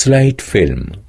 Slight film.